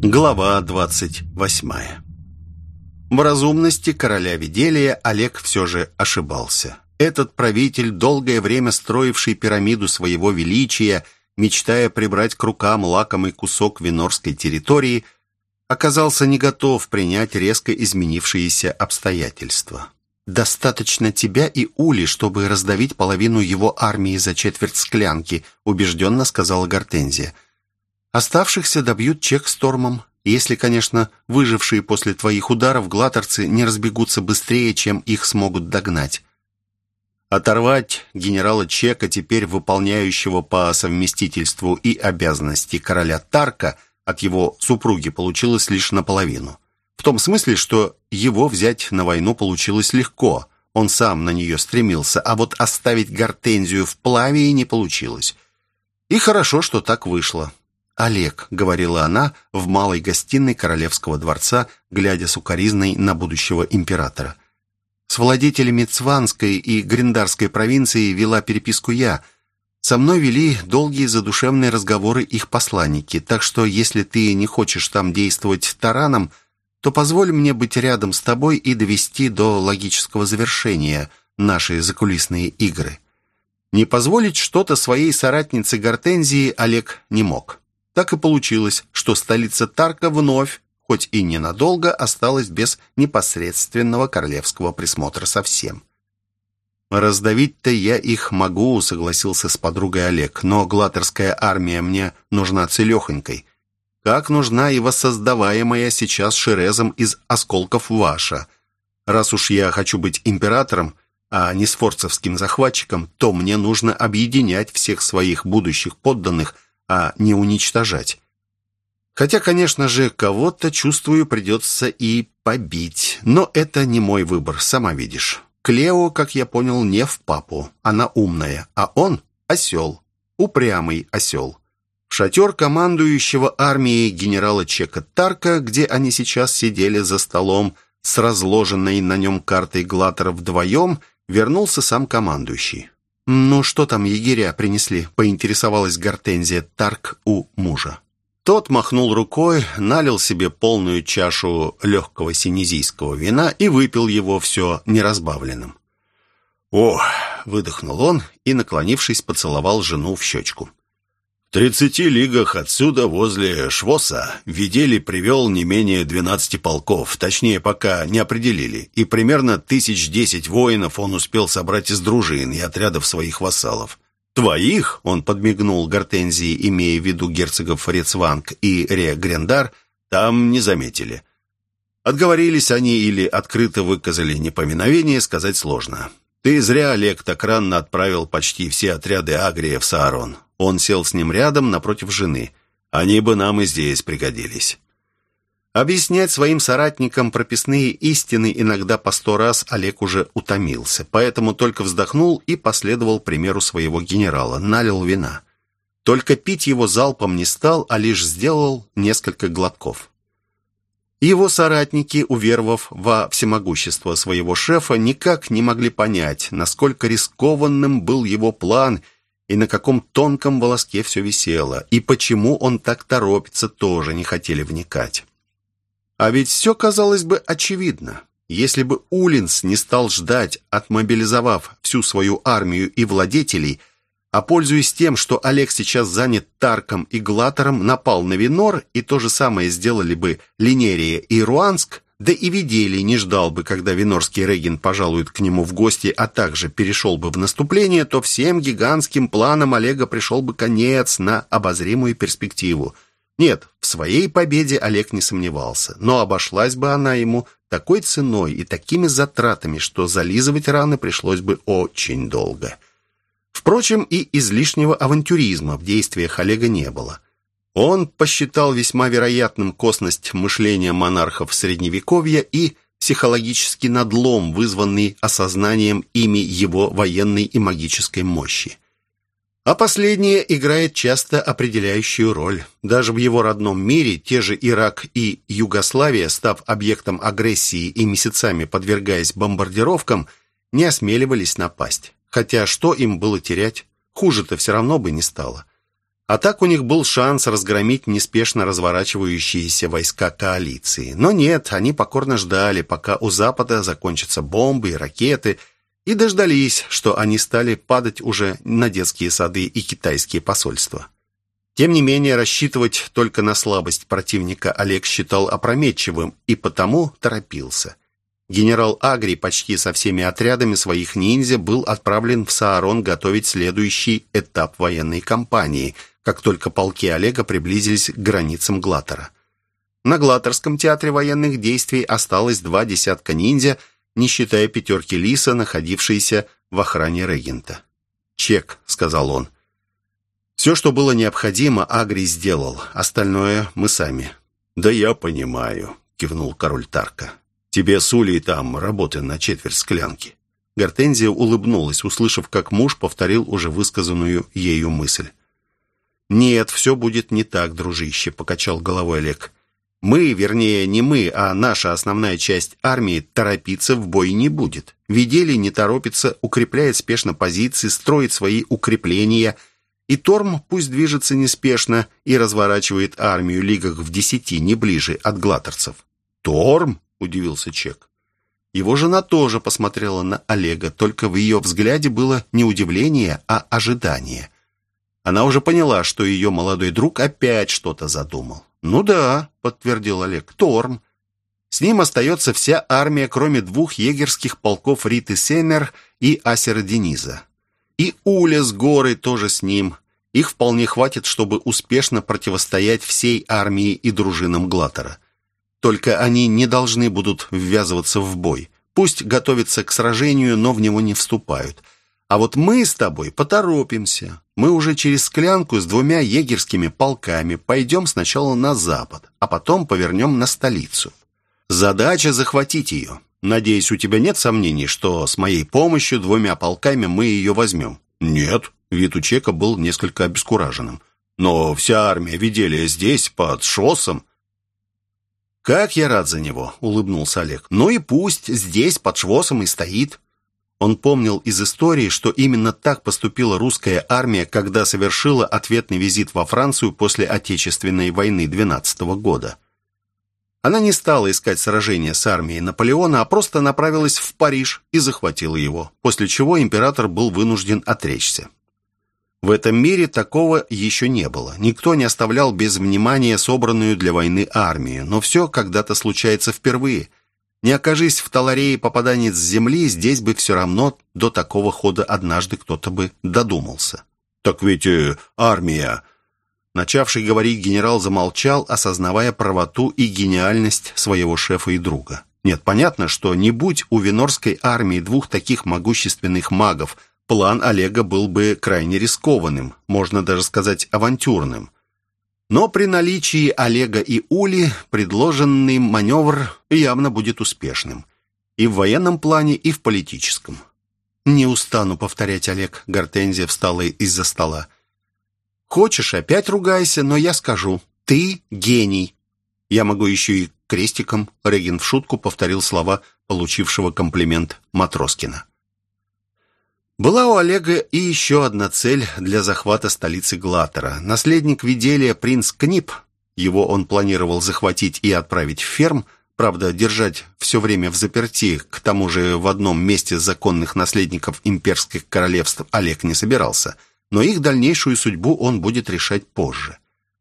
Глава 28 В разумности короля Виделия Олег все же ошибался. Этот правитель, долгое время строивший пирамиду своего величия, мечтая прибрать к рукам лакомый кусок винорской территории, оказался не готов принять резко изменившиеся обстоятельства. «Достаточно тебя и Ули, чтобы раздавить половину его армии за четверть склянки», убежденно сказала Гортензия – Оставшихся добьют чек стормом, если, конечно, выжившие после твоих ударов глаторцы не разбегутся быстрее, чем их смогут догнать. Оторвать генерала Чека, теперь выполняющего по совместительству и обязанности короля Тарка, от его супруги получилось лишь наполовину. В том смысле, что его взять на войну получилось легко, он сам на нее стремился, а вот оставить гортензию в плаве не получилось. И хорошо, что так вышло. «Олег», — говорила она в малой гостиной королевского дворца, глядя сукоризной на будущего императора. «С владетелями Цванской и Гриндарской провинции вела переписку я. Со мной вели долгие задушевные разговоры их посланники, так что если ты не хочешь там действовать тараном, то позволь мне быть рядом с тобой и довести до логического завершения наши закулисные игры». Не позволить что-то своей соратнице Гортензии Олег не мог. Так и получилось, что столица Тарка вновь, хоть и ненадолго, осталась без непосредственного королевского присмотра совсем. «Раздавить-то я их могу», — согласился с подругой Олег, «но глаторская армия мне нужна целехонькой. Как нужна и воссоздаваемая сейчас Шерезом из осколков ваша. Раз уж я хочу быть императором, а не сфорцевским захватчиком, то мне нужно объединять всех своих будущих подданных — а не уничтожать. Хотя, конечно же, кого-то, чувствую, придется и побить. Но это не мой выбор, сама видишь. Клео, как я понял, не в папу. Она умная, а он осел. Упрямый осел. Шатер командующего армией генерала Чека Тарка, где они сейчас сидели за столом с разложенной на нем картой Глаттера вдвоем, вернулся сам командующий. «Ну, что там егеря принесли?» — поинтересовалась Гортензия Тарк у мужа. Тот махнул рукой, налил себе полную чашу легкого синезийского вина и выпил его все неразбавленным. «О!» — выдохнул он и, наклонившись, поцеловал жену в щечку тридцати лигах отсюда, возле Швоса, Видели привел не менее двенадцати полков, точнее, пока не определили, и примерно тысяч десять воинов он успел собрать из дружин и отрядов своих вассалов. «Твоих?» — он подмигнул Гортензии, имея в виду герцогов Рецванг и Ре Грендар, там не заметили. Отговорились они или открыто выказали непоминовение, сказать сложно. «Ты зря, Олег, так рано отправил почти все отряды Агрия в Саарон. Он сел с ним рядом, напротив жены. Они бы нам и здесь пригодились. Объяснять своим соратникам прописные истины иногда по сто раз Олег уже утомился, поэтому только вздохнул и последовал примеру своего генерала, налил вина. Только пить его залпом не стал, а лишь сделал несколько глотков. Его соратники, уверовав во всемогущество своего шефа, никак не могли понять, насколько рискованным был его план – и на каком тонком волоске все висело, и почему он так торопится, тоже не хотели вникать. А ведь все, казалось бы, очевидно. Если бы Улинс не стал ждать, отмобилизовав всю свою армию и владетелей, а пользуясь тем, что Олег сейчас занят Тарком и Глатором, напал на Винор, и то же самое сделали бы Линерия и Руанск, да и Виделий не ждал бы, когда Винорский Реген пожалует к нему в гости, а также перешел бы в наступление, то всем гигантским планам Олега пришел бы конец на обозримую перспективу. Нет, в своей победе Олег не сомневался, но обошлась бы она ему такой ценой и такими затратами, что зализывать раны пришлось бы очень долго. Впрочем, и излишнего авантюризма в действиях Олега не было – он посчитал весьма вероятным косность мышления монархов Средневековья и психологический надлом, вызванный осознанием ими его военной и магической мощи. А последнее играет часто определяющую роль. Даже в его родном мире те же Ирак и Югославия, став объектом агрессии и месяцами подвергаясь бомбардировкам, не осмеливались напасть. Хотя что им было терять? Хуже-то все равно бы не стало. А так у них был шанс разгромить неспешно разворачивающиеся войска коалиции. Но нет, они покорно ждали, пока у Запада закончатся бомбы и ракеты, и дождались, что они стали падать уже на детские сады и китайские посольства. Тем не менее, рассчитывать только на слабость противника Олег считал опрометчивым и потому торопился. Генерал Агри почти со всеми отрядами своих ниндзя был отправлен в Саарон готовить следующий этап военной кампании – как только полки Олега приблизились к границам Глатора. На Глаторском театре военных действий осталось два десятка ниндзя, не считая пятерки Лиса, находившейся в охране регента. «Чек», — сказал он. «Все, что было необходимо, Агри сделал. Остальное мы сами». «Да я понимаю», — кивнул король Тарка. «Тебе с Улей там работы на четверть склянки». Гортензия улыбнулась, услышав, как муж повторил уже высказанную ею мысль. «Нет, все будет не так, дружище», — покачал головой Олег. «Мы, вернее, не мы, а наша основная часть армии торопиться в бой не будет. Видели, не торопится, укрепляет спешно позиции, строит свои укрепления. И Торм пусть движется неспешно и разворачивает армию лигах в десяти, не ближе от глаторцев». «Торм?» — удивился Чек. Его жена тоже посмотрела на Олега, только в ее взгляде было не удивление, а ожидание — она уже поняла, что ее молодой друг опять что-то задумал. «Ну да», — подтвердил Олег, — «Торм». С ним остается вся армия, кроме двух егерских полков Риты Семер и Асера Дениза. И Уля с горой тоже с ним. Их вполне хватит, чтобы успешно противостоять всей армии и дружинам Глатора. Только они не должны будут ввязываться в бой. Пусть готовятся к сражению, но в него не вступают. А вот мы с тобой поторопимся. Мы уже через склянку с двумя егерскими полками пойдем сначала на запад, а потом повернем на столицу. Задача захватить ее. Надеюсь, у тебя нет сомнений, что с моей помощью двумя полками мы ее возьмем? Нет. Вид у Чека был несколько обескураженным. Но вся армия Виделия здесь, под Шоссом. «Как я рад за него!» — улыбнулся Олег. «Ну и пусть здесь, под Швосом, и стоит. Он помнил из истории, что именно так поступила русская армия, когда совершила ответный визит во Францию после Отечественной войны 12 года. Она не стала искать сражения с армией Наполеона, а просто направилась в Париж и захватила его, после чего император был вынужден отречься. В этом мире такого еще не было. Никто не оставлял без внимания собранную для войны армию, но все когда-то случается впервые – не окажись в Таларее попаданец с земли, здесь бы все равно до такого хода однажды кто-то бы додумался. «Так ведь э, армия...» Начавший говорить генерал замолчал, осознавая правоту и гениальность своего шефа и друга. Нет, понятно, что не будь у Винорской армии двух таких могущественных магов, план Олега был бы крайне рискованным, можно даже сказать авантюрным. Но при наличии Олега и Ули предложенный маневр явно будет успешным. И в военном плане, и в политическом. «Не устану повторять, Олег», — Гортензия встала из-за стола. «Хочешь, опять ругайся, но я скажу. Ты гений». Я могу еще и крестиком, Регин в шутку повторил слова получившего комплимент Матроскина. Была у Олега и еще одна цель для захвата столицы Глатера. Наследник Виделия принц Книп, его он планировал захватить и отправить в ферм, правда, держать все время в заперти, к тому же в одном месте законных наследников имперских королевств Олег не собирался, но их дальнейшую судьбу он будет решать позже.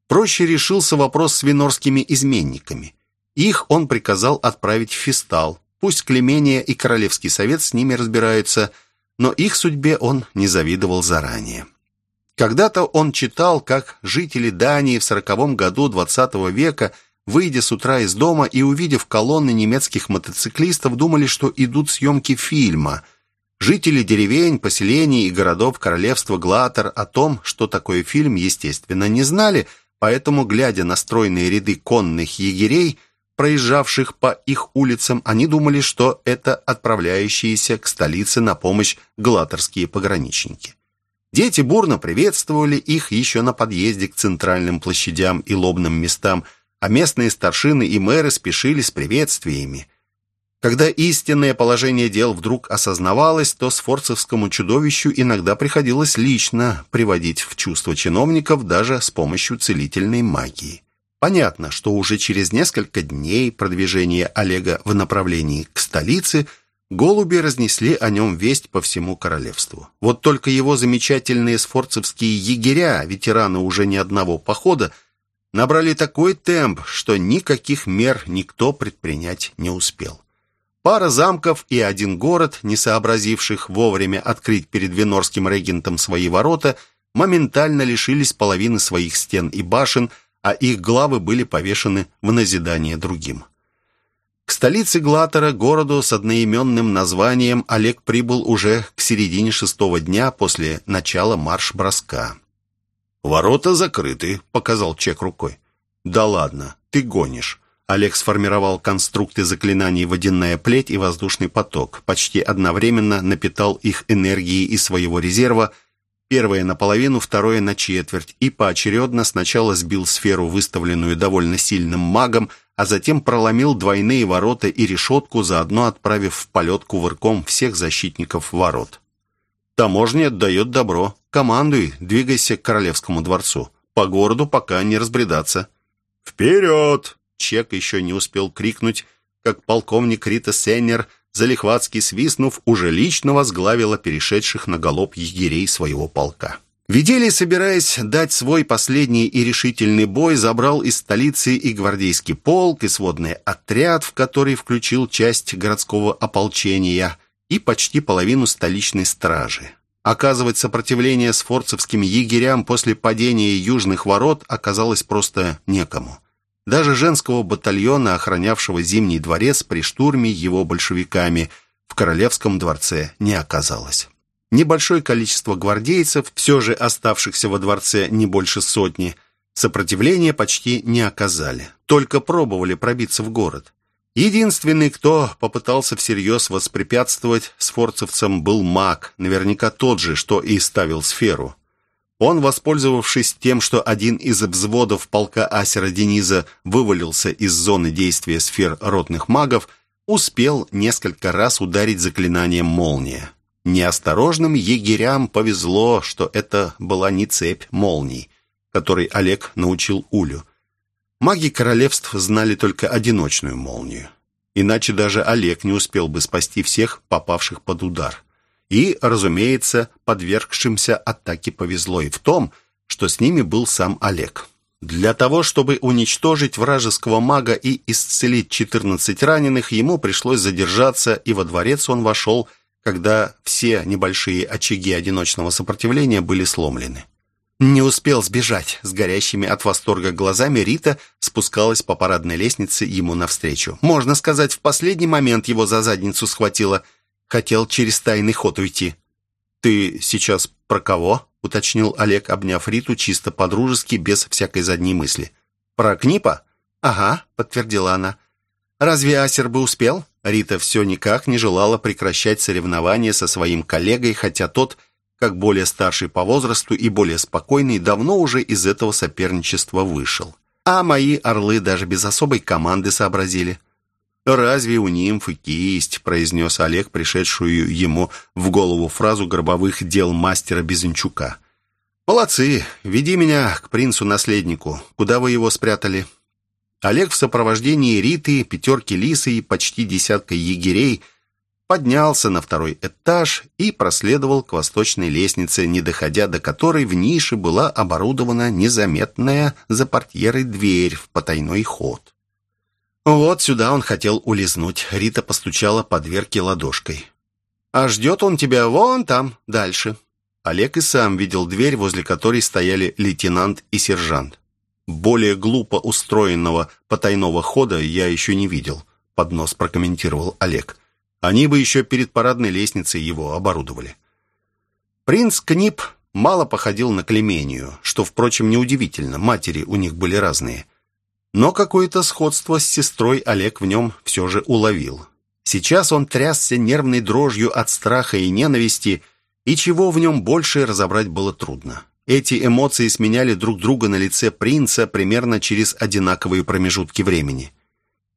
Проще решился вопрос с винорскими изменниками. Их он приказал отправить в Фистал. Пусть Клемения и Королевский совет с ними разбираются – но их судьбе он не завидовал заранее. Когда-то он читал, как жители Дании в сороковом году XX века, выйдя с утра из дома и увидев колонны немецких мотоциклистов, думали, что идут съемки фильма. Жители деревень, поселений и городов королевства Глатер о том, что такое фильм, естественно, не знали, поэтому, глядя на стройные ряды конных егерей, проезжавших по их улицам, они думали, что это отправляющиеся к столице на помощь глаторские пограничники. Дети бурно приветствовали их еще на подъезде к центральным площадям и лобным местам, а местные старшины и мэры спешили с приветствиями. Когда истинное положение дел вдруг осознавалось, то сфорцевскому чудовищу иногда приходилось лично приводить в чувство чиновников даже с помощью целительной магии. Понятно, что уже через несколько дней продвижения Олега в направлении к столице голуби разнесли о нем весть по всему королевству. Вот только его замечательные сфорцевские егеря, ветераны уже не одного похода, набрали такой темп, что никаких мер никто предпринять не успел. Пара замков и один город, не сообразивших вовремя открыть перед венорским регентом свои ворота, моментально лишились половины своих стен и башен, а их главы были повешены в назидание другим. К столице Глатора, городу с одноименным названием, Олег прибыл уже к середине шестого дня после начала марш-броска. «Ворота закрыты», — показал Чек рукой. «Да ладно, ты гонишь». Олег сформировал конструкты заклинаний «Водяная плеть» и «Воздушный поток». Почти одновременно напитал их энергией из своего резерва, первое наполовину, второе на четверть, и поочередно сначала сбил сферу, выставленную довольно сильным магом, а затем проломил двойные ворота и решетку, заодно отправив в полет кувырком всех защитников ворот. Таможня дает добро. Командуй, двигайся к Королевскому дворцу. По городу пока не разбредаться. «Вперед!» Чек еще не успел крикнуть, как полковник Рита Сеннер, залихватски свистнув, уже лично возглавила перешедших на галоп егерей своего полка. Видели, собираясь дать свой последний и решительный бой, забрал из столицы и гвардейский полк, и сводный отряд, в который включил часть городского ополчения и почти половину столичной стражи. Оказывать сопротивление сфорцевским егерям после падения южных ворот оказалось просто некому. Даже женского батальона, охранявшего Зимний дворец при штурме его большевиками, в Королевском дворце не оказалось. Небольшое количество гвардейцев, все же оставшихся во дворце не больше сотни, сопротивления почти не оказали, только пробовали пробиться в город. Единственный, кто попытался всерьез воспрепятствовать сфорцевцам, был маг, наверняка тот же, что и ставил сферу. Он, воспользовавшись тем, что один из взводов полка Асера Дениза вывалился из зоны действия сфер ротных магов, успел несколько раз ударить заклинанием молния. Неосторожным егерям повезло, что это была не цепь молний, которой Олег научил Улю. Маги королевств знали только одиночную молнию. Иначе даже Олег не успел бы спасти всех, попавших под удар. И, разумеется, подвергшимся атаке повезло и в том, что с ними был сам Олег. Для того, чтобы уничтожить вражеского мага и исцелить 14 раненых, ему пришлось задержаться, и во дворец он вошел, когда все небольшие очаги одиночного сопротивления были сломлены. Не успел сбежать. С горящими от восторга глазами Рита спускалась по парадной лестнице ему навстречу. Можно сказать, в последний момент его за задницу схватила – Хотел через тайный ход уйти». «Ты сейчас про кого?» — уточнил Олег, обняв Риту чисто по-дружески, без всякой задней мысли. «Про Книпа?» «Ага», — подтвердила она. «Разве Асер бы успел?» Рита все никак не желала прекращать соревнования со своим коллегой, хотя тот, как более старший по возрасту и более спокойный, давно уже из этого соперничества вышел. А мои орлы даже без особой команды сообразили. «Разве у нимфы кисть?» – произнес Олег, пришедшую ему в голову фразу гробовых дел мастера Безенчука. «Молодцы! Веди меня к принцу-наследнику. Куда вы его спрятали?» Олег в сопровождении Риты, пятерки лисы и почти десятка егерей поднялся на второй этаж и проследовал к восточной лестнице, не доходя до которой в нише была оборудована незаметная за портьерой дверь в потайной ход. Вот сюда он хотел улизнуть. Рита постучала по дверке ладошкой. «А ждет он тебя вон там, дальше». Олег и сам видел дверь, возле которой стояли лейтенант и сержант. «Более глупо устроенного потайного хода я еще не видел», — под нос прокомментировал Олег. «Они бы еще перед парадной лестницей его оборудовали». Принц Книп мало походил на Клемению, что, впрочем, неудивительно, матери у них были разные — но какое-то сходство с сестрой Олег в нем все же уловил. Сейчас он трясся нервной дрожью от страха и ненависти, и чего в нем больше разобрать было трудно. Эти эмоции сменяли друг друга на лице принца примерно через одинаковые промежутки времени.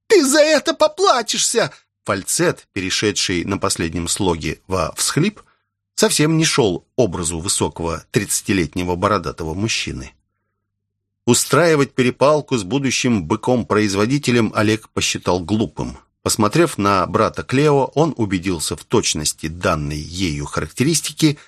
«Ты за это поплатишься!» фальцет, перешедший на последнем слоге во всхлип, совсем не шел образу высокого тридцатилетнего бородатого мужчины. Устраивать перепалку с будущим быком-производителем Олег посчитал глупым. Посмотрев на брата Клео, он убедился в точности данной ею характеристики,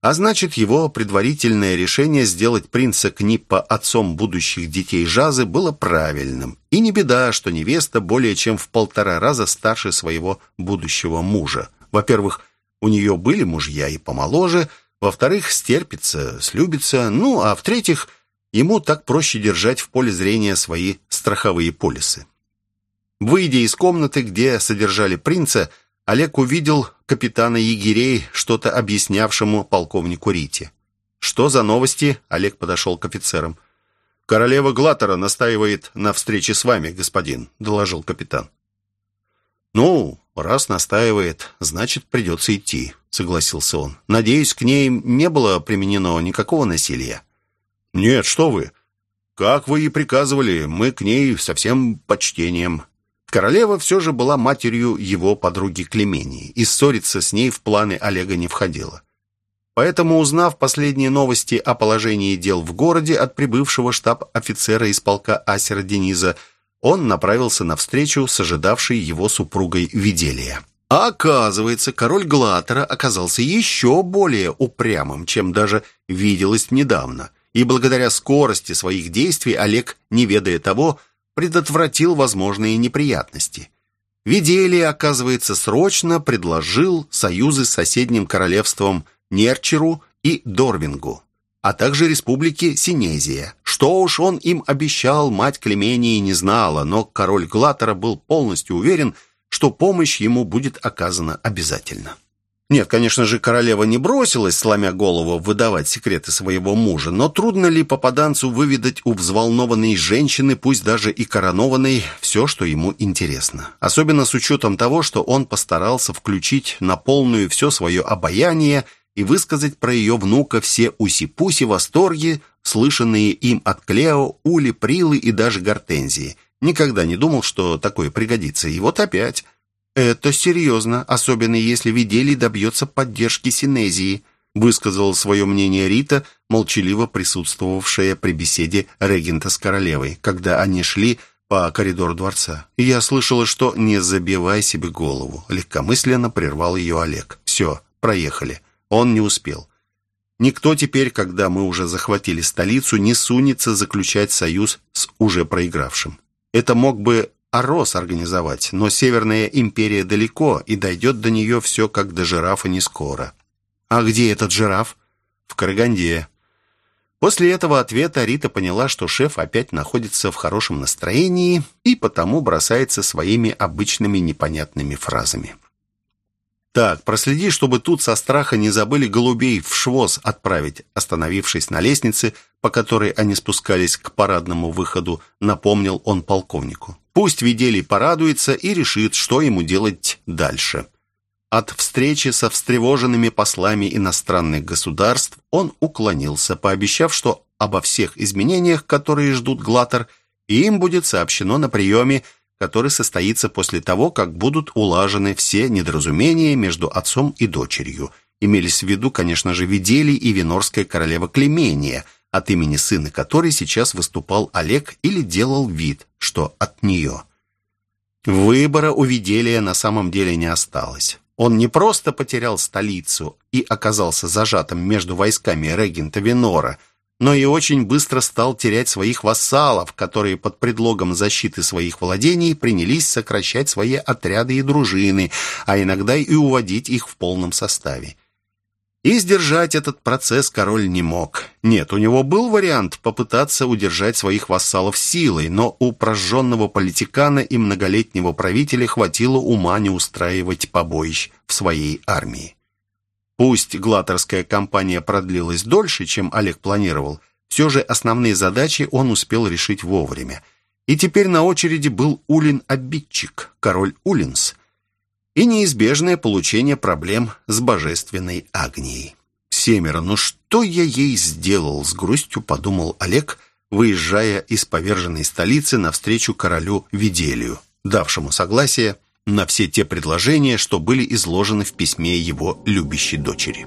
а значит, его предварительное решение сделать принца Книппа отцом будущих детей Жазы было правильным. И не беда, что невеста более чем в полтора раза старше своего будущего мужа. Во-первых, у нее были мужья и помоложе, во-вторых, стерпится, слюбится, ну, а в-третьих, ему так проще держать в поле зрения свои страховые полисы. Выйдя из комнаты, где содержали принца, Олег увидел капитана егерей, что-то объяснявшему полковнику Рите. «Что за новости?» — Олег подошел к офицерам. «Королева Глатера настаивает на встрече с вами, господин», — доложил капитан. «Ну, раз настаивает, значит, придется идти», — согласился он. «Надеюсь, к ней не было применено никакого насилия». «Нет, что вы. Как вы и приказывали, мы к ней со всем почтением. Королева все же была матерью его подруги Клемении, и ссориться с ней в планы Олега не входило. Поэтому, узнав последние новости о положении дел в городе от прибывшего штаб-офицера из полка Асера Дениза, он направился навстречу с ожидавшей его супругой Виделия. А оказывается, король Глатера оказался еще более упрямым, чем даже виделось недавно. И благодаря скорости своих действий Олег, не ведая того, предотвратил возможные неприятности. Виделия, оказывается, срочно предложил союзы с соседним королевством Нерчеру и Дорвингу, а также республике Синезия. Что уж он им обещал, мать Клемении не знала, но король Глатера был полностью уверен, что помощь ему будет оказана обязательно. Нет, конечно же, королева не бросилась, сломя голову, выдавать секреты своего мужа, но трудно ли попаданцу выведать у взволнованной женщины, пусть даже и коронованной, все, что ему интересно. Особенно с учетом того, что он постарался включить на полную все свое обаяние и высказать про ее внука все уси-пуси восторги, слышанные им от Клео, Ули, Прилы и даже Гортензии. Никогда не думал, что такое пригодится. И вот опять... «Это серьезно, особенно если Видели добьется поддержки Синезии», высказала свое мнение Рита, молчаливо присутствовавшая при беседе регента с королевой, когда они шли по коридору дворца. Я слышала, что «не забивай себе голову», легкомысленно прервал ее Олег. «Все, проехали». Он не успел. Никто теперь, когда мы уже захватили столицу, не сунется заключать союз с уже проигравшим. Это мог бы Арос организовать, но Северная империя далеко, и дойдет до нее все как до жирафа не скоро. А где этот жираф? В Караганде. После этого ответа Рита поняла, что шеф опять находится в хорошем настроении и потому бросается своими обычными непонятными фразами. «Так, проследи, чтобы тут со страха не забыли голубей в швоз отправить», остановившись на лестнице, по которой они спускались к парадному выходу, напомнил он полковнику. Пусть Виделий порадуется и решит, что ему делать дальше. От встречи со встревоженными послами иностранных государств он уклонился, пообещав, что обо всех изменениях, которые ждут Глаттер, им будет сообщено на приеме, который состоится после того, как будут улажены все недоразумения между отцом и дочерью. Имелись в виду, конечно же, Виделий и Винорская королева Клемения – от имени сына которой сейчас выступал Олег или делал вид, что от нее. Выбора у Виделия на самом деле не осталось. Он не просто потерял столицу и оказался зажатым между войсками регента Винора, но и очень быстро стал терять своих вассалов, которые под предлогом защиты своих владений принялись сокращать свои отряды и дружины, а иногда и уводить их в полном составе. И сдержать этот процесс король не мог. Нет, у него был вариант попытаться удержать своих вассалов силой, но у прожженного политикана и многолетнего правителя хватило ума не устраивать побоищ в своей армии. Пусть глаторская кампания продлилась дольше, чем Олег планировал, все же основные задачи он успел решить вовремя. И теперь на очереди был Улин-обидчик, король Улинс – и неизбежное получение проблем с божественной Агнией. «Семеро, ну что я ей сделал?» — с грустью подумал Олег, выезжая из поверженной столицы навстречу королю Виделию, давшему согласие на все те предложения, что были изложены в письме его любящей дочери.